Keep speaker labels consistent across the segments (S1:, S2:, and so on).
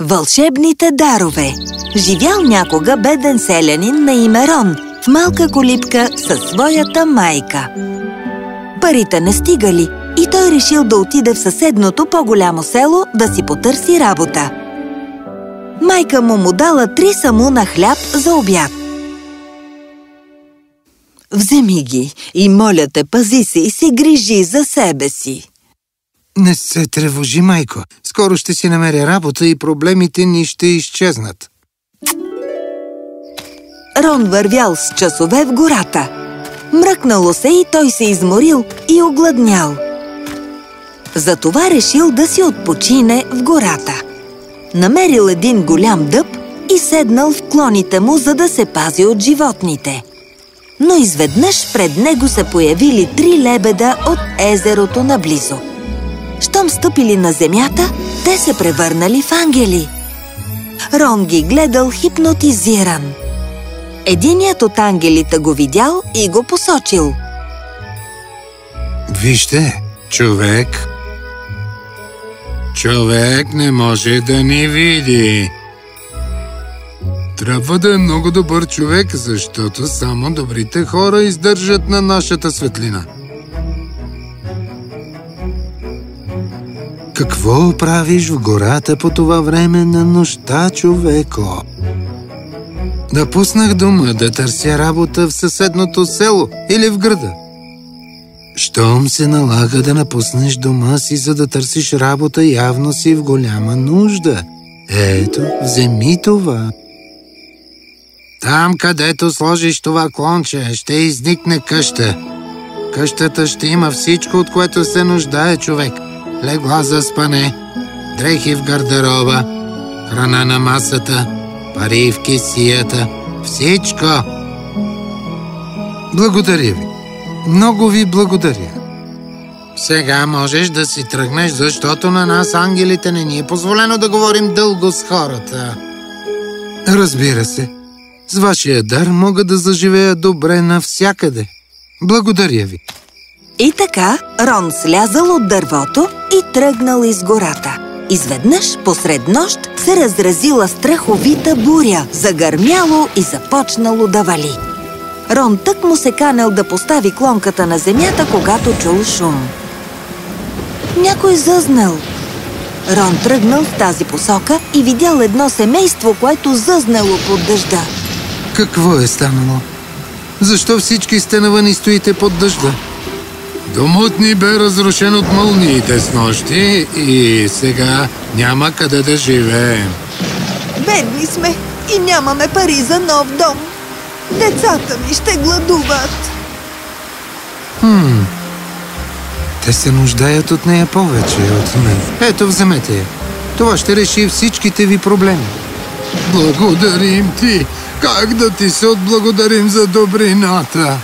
S1: Вълшебните дарове Живял някога беден селянин на име Рон в малка колипка със своята майка. Парите не стигали и той решил да отиде в съседното по-голямо село да си потърси работа. Майка му му дала три самуна хляб за обяд. Вземи ги и моля те, пази се и се грижи за себе си.
S2: Не се тревожи, майко. Скоро ще си намеря работа и проблемите ни ще изчезнат.
S1: Рон вървял с часове в гората. Мръкнало се и той се изморил и огладнял. Затова решил да си отпочине в гората. Намерил един голям дъб и седнал в клоните му, за да се пази от животните. Но изведнъж пред него се появили три лебеда от езерото наблизо. Стъпили на земята, те се превърнали в ангели. Рон ги гледал хипнотизиран. Единият от ангелите го видял и го посочил.
S2: Вижте, човек. Човек не може да ни види. Трябва да е много добър човек, защото само добрите хора издържат на нашата светлина. Какво правиш в гората по това време на нощта, човеко? Напуснах дома да търся работа в съседното село или в града. Щом се налага да напуснеш дома си, за да търсиш работа, явно си в голяма нужда. Ето, вземи това. Там, където сложиш това клонче, ще изникне къща. Къщата ще има всичко, от което се нуждае човек. Легла за спане, дрехи в гардероба, храна на масата, пари в кисията, всичко. Благодаря ви. Много ви благодаря. Сега можеш да си тръгнеш, защото на нас, ангелите, не ни е позволено да говорим дълго с хората. Разбира се. С вашия дар мога да заживея добре навсякъде. Благодаря ви.
S1: И така Рон слязал от дървото и тръгнал из гората. Изведнъж, посред нощ, се разразила страховита буря, загърмяло и започнало да вали. Рон тък му се канел да постави клонката на земята, когато чул шум. Някой зъзнал. Рон тръгнал в тази посока и видял едно семейство, което зъзнало под дъжда.
S2: Какво е станало? Защо всички сте навън и стоите под дъжда? Домът ни бе разрушен от мълниите с нощи и сега няма къде да живеем.
S1: Бедни сме и нямаме пари за нов дом. Децата ми ще гладуват.
S2: Хм. Те се нуждаят от нея повече от мен. Ето, вземете я. Това ще реши всичките ви проблеми. Благодарим ти! Как да ти се отблагодарим за добрината?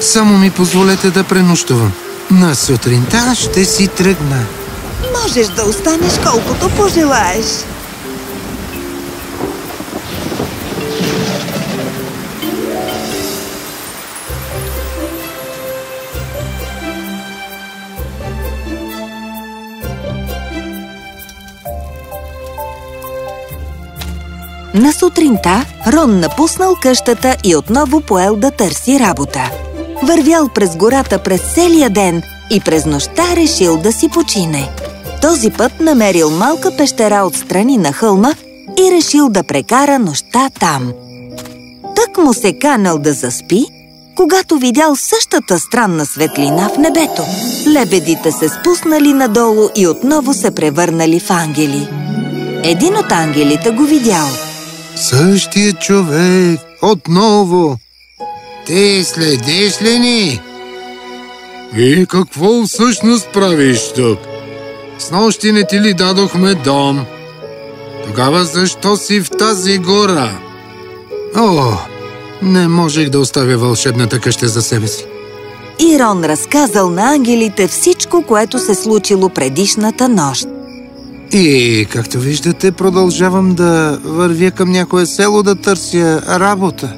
S2: Само ми позволете да пренощувам. На сутринта ще си тръгна.
S1: Можеш да останеш колкото пожелаеш. На сутринта Рон напуснал къщата и отново поел да търси работа. Вървял през гората през целия ден и през нощта решил да си почине. Този път намерил малка пещера отстрани на хълма и решил да прекара нощта там. Тък му се канал да заспи, когато видял същата странна светлина в небето. Лебедите се спуснали надолу и отново се превърнали в ангели. Един от ангелите го видял –
S2: Същия човек, отново. Ти следиш ли ни? И какво всъщност правиш тук? С нощи не ти ли дадохме дом? Тогава защо си в тази гора? О, не можех да оставя вълшебната къща за себе си.
S1: Ирон разказал на ангелите всичко, което се случило предишната нощ.
S2: И, както виждате, продължавам да вървя към някое село да търся работа.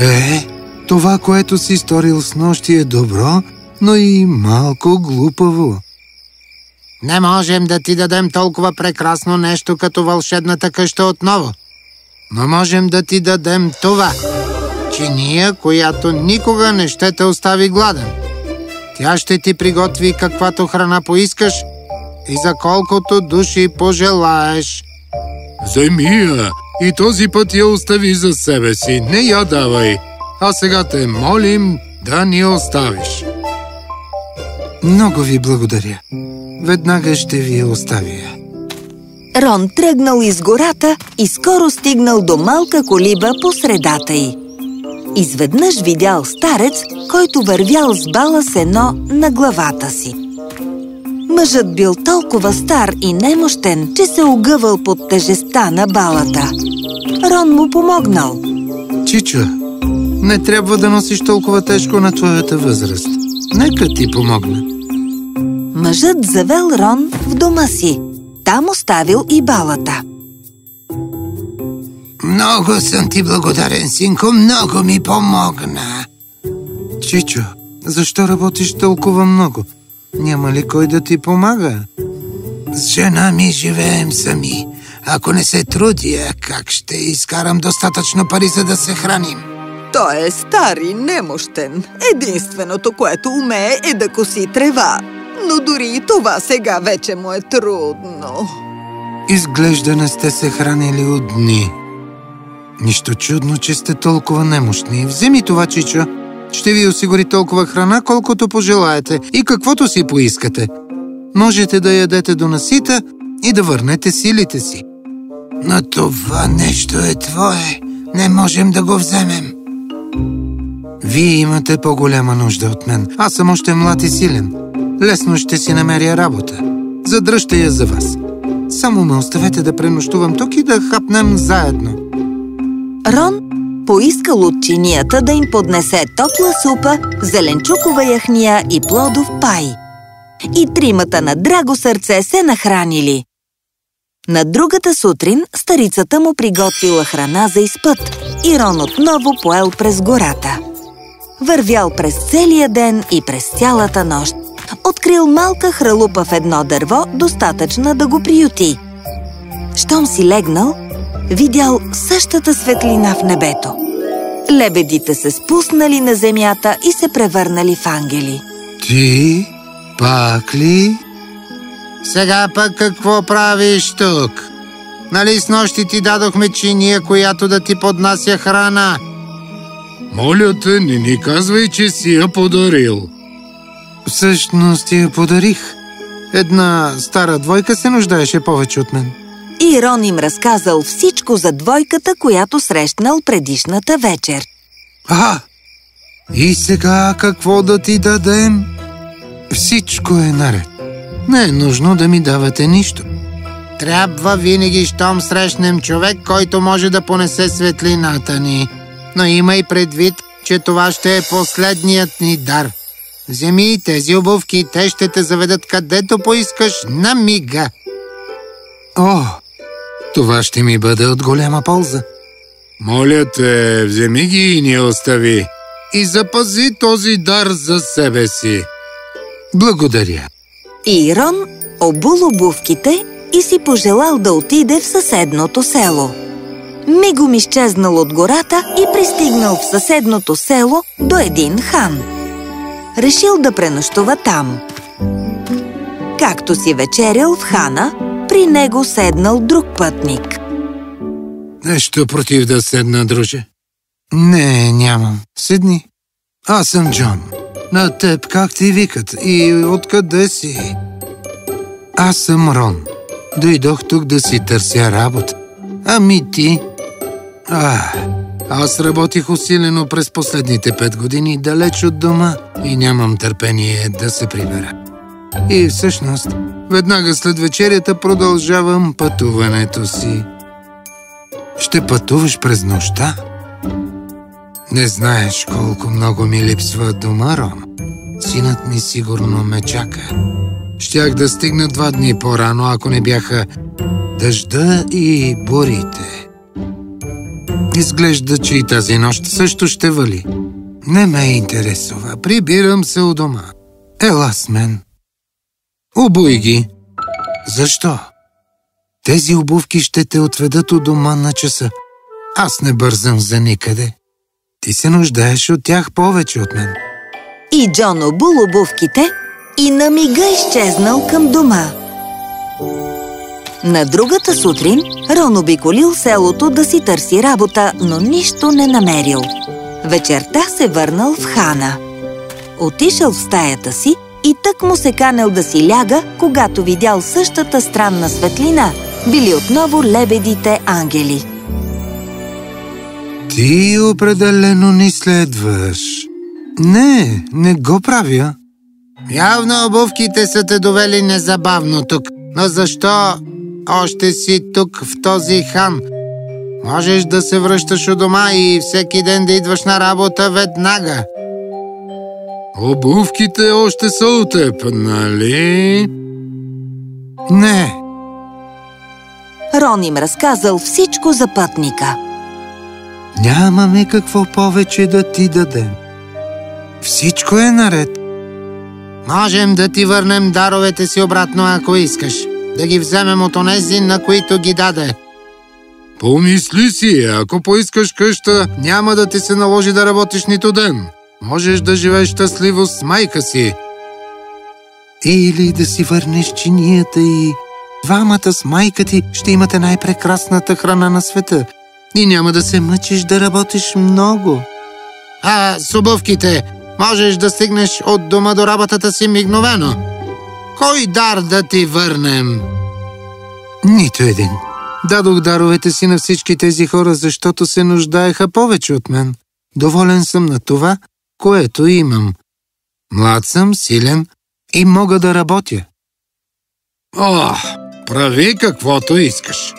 S2: Е, това, което си сторил с нощи е добро, но и малко глупаво. Не можем да ти дадем толкова прекрасно нещо като вълшебната къща отново. Но можем да ти дадем това. Чиния, която никога не ще те остави гладен. Тя ще ти приготви каквато храна поискаш и за колкото души пожелаеш.
S3: Вземи я и този път я остави за себе си, не я давай. А сега те молим да ни оставиш.
S2: Много ви благодаря. Веднага ще ви я оставя.
S1: Рон тръгнал из гората и скоро стигнал до малка колиба по средата й. Изведнъж видял старец, който вървял с бала сено на главата си. Мъжът бил толкова стар и немощен, че се огъвал под тежеста на балата. Рон му помогнал.
S2: Чичо, не трябва да носиш толкова тежко на твоята възраст. Нека ти помогна.
S1: Мъжът завел Рон в дома си. Там оставил и балата.
S2: Много съм ти благодарен, синко, много ми помогна. Чичо, защо работиш толкова много? Няма ли кой да ти помага? С жена ми живеем сами. Ако не се трудя, как ще изкарам достатъчно пари, за да се храним?
S4: Той е стар и немощен. Единственото, което умее е да коси трева. Но дори и това сега вече му е трудно.
S2: Изглежда не сте се хранили от дни. Нищо чудно, че сте толкова немощни. Вземи това, Чичо. Ще ви осигури толкова храна, колкото пожелаете и каквото си поискате. Можете да ядете до насита и да върнете силите си. Но това нещо е твое. Не можем да го вземем. Вие имате по-голяма нужда от мен. Аз съм още млад и силен. Лесно ще си намеря работа. Задръжте я за вас. Само ме оставете да пренощувам тук и да хапнем заедно.
S1: Рон поискал от чинията да им поднесе топла супа, зеленчукова яхния и плодов пай. И тримата на драго сърце се нахранили. На другата сутрин старицата му приготвила храна за изпът и Рон отново поел през гората. Вървял през целия ден и през цялата нощ. Открил малка хралупа в едно дърво, достатъчна да го приюти. Щом си легнал, видял същата светлина в небето. Лебедите се спуснали на земята и се превърнали в ангели.
S2: Ти? Пак ли? Сега пък какво правиш тук? Нали с нощи ти дадохме чиния, която да ти поднася храна?
S3: Моля те, не ни казвай, че си я подарил.
S2: Всъщност ти я подарих. Една стара двойка се нуждаеше повече от мен.
S1: И Рон им разказал всичко за двойката, която срещнал предишната вечер.
S2: А, и сега какво да ти дадем? Всичко е наред. Не е нужно да ми давате нищо. Трябва винаги, щом срещнем човек, който може да понесе светлината ни. Но имай предвид, че това ще е последният ни дар. Вземи тези обувки, те ще те заведат където поискаш на мига. О, това ще ми бъде от голяма полза.
S3: Моля те, вземи ги и ни остави. И запази този дар за себе си.
S2: Благодаря.
S1: И Рон обул обувките и си пожелал да отиде в съседното село. Мигом изчезнал от гората и пристигнал в съседното село до един хан. Решил да пренощува там. Както си вечерял в хана, при него седнал друг пътник.
S2: Нещо против да седна, друже? Не, нямам. Седни. Аз съм Джон. На теб как ти викат и откъде си? Аз съм Рон. Дойдох тук да си търся работа. Ами ти? А, аз работих усилено през последните пет години далеч от дома и нямам търпение да се прибера. И всъщност, веднага след вечерята продължавам пътуването си. Ще пътуваш през нощта? Не знаеш колко много ми липсва дома, Рон. Синът ми сигурно ме чака. Щях да стигна два дни по-рано, ако не бяха дъжда и бурите. Изглежда, че и тази нощ също ще вали. Не ме интересува. Прибирам се у дома. Ела с мен. Обуй ги Защо? Тези обувки ще те отведат от дома на часа. Аз не бързам за никъде. Ти се нуждаеш от тях повече от мен.
S1: И Джон обул обувките и на мига изчезнал към дома. На другата сутрин Рон обиколил селото да си търси работа, но нищо не намерил. Вечерта се върнал в хана. Отишъл в стаята си и тък му се канел да си ляга, когато видял същата странна светлина. Били отново лебедите ангели.
S2: Ти определено ни следваш. Не, не го правя. Явно обувките са те довели незабавно тук. Но защо още си тук в този хан? Можеш да се връщаш у дома и всеки ден да идваш на работа веднага.
S3: Обувките още са у теб, нали?
S2: Не,
S1: Рон им разказал всичко за пътника.
S2: нямаме какво повече да ти дадем. Всичко е наред. Можем да ти върнем даровете си обратно, ако искаш. Да ги вземем от онези, на които ги даде.
S3: Помисли си, ако поискаш къща, няма да ти се наложи да работиш нито ден. Можеш да живееш щастливо с майка си.
S2: Или да си върнеш чинията и двамата с майка ти ще имате най-прекрасната храна на света. И няма да се мъчиш да работиш много. А с обувките можеш да стигнеш от дома до работата си мигновено. Кой дар да ти върнем? Нито един. Дадох даровете си на всички тези хора, защото се нуждаеха повече от мен. Доволен съм на това, което имам. Млад съм, силен и мога да работя.
S3: Ох, прави каквото искаш.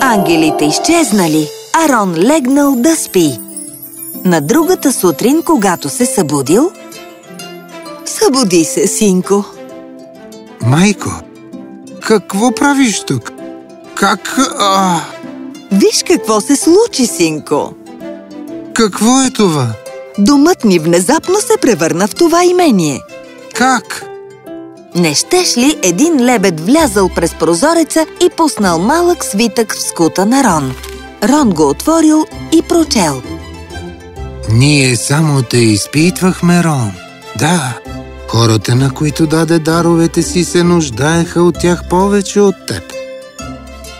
S1: Ангелите изчезнали, а Рон легнал да спи. На другата сутрин, когато се събудил,
S4: Събуди се, синко.
S2: Майко, какво правиш тук? Как... А,
S4: Виж какво се случи, синко.
S2: какво е това?
S4: Домът ни внезапно се превърна в това имение.
S2: Как?
S1: не щеш ли един лебед влязъл през прозореца и пуснал малък свитък в скута на Рон. Рон го отворил и прочел.
S2: Ние само те изпитвахме, Рон. Да, хората, на които даде даровете си, се нуждаеха от тях повече от теб.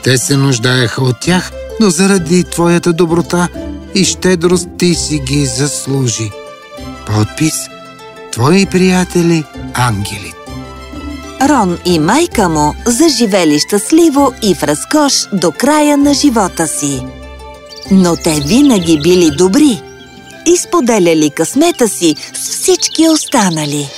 S2: Те се нуждаеха от тях, но заради твоята доброта и щедрост ти си ги заслужи. Подпис Твои приятели ангели.
S1: Рон и майка му заживели щастливо и в разкош до края на живота си. Но те винаги били добри и споделяли късмета си с всички останали.